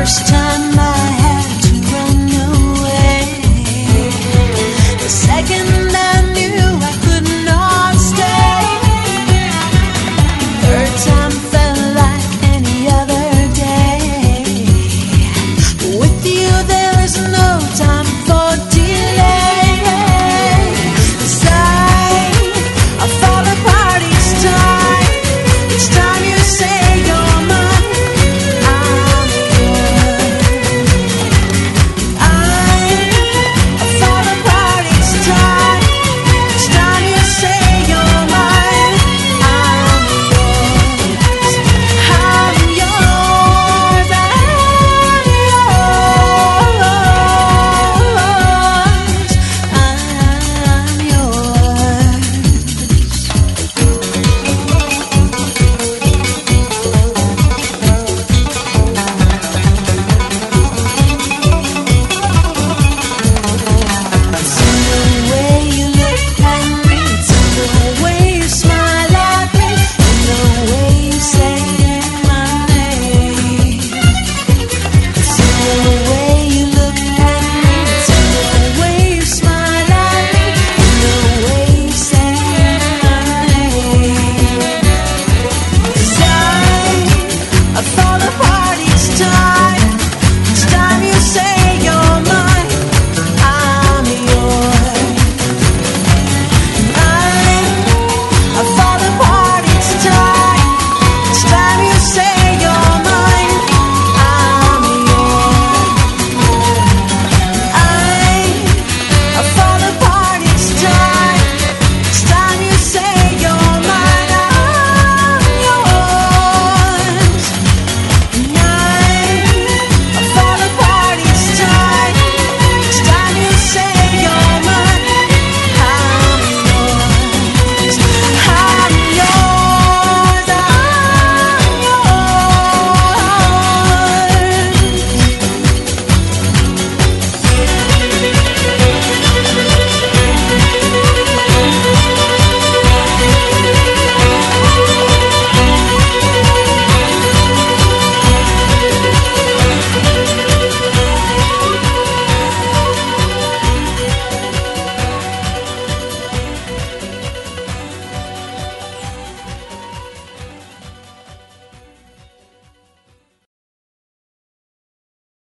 first time.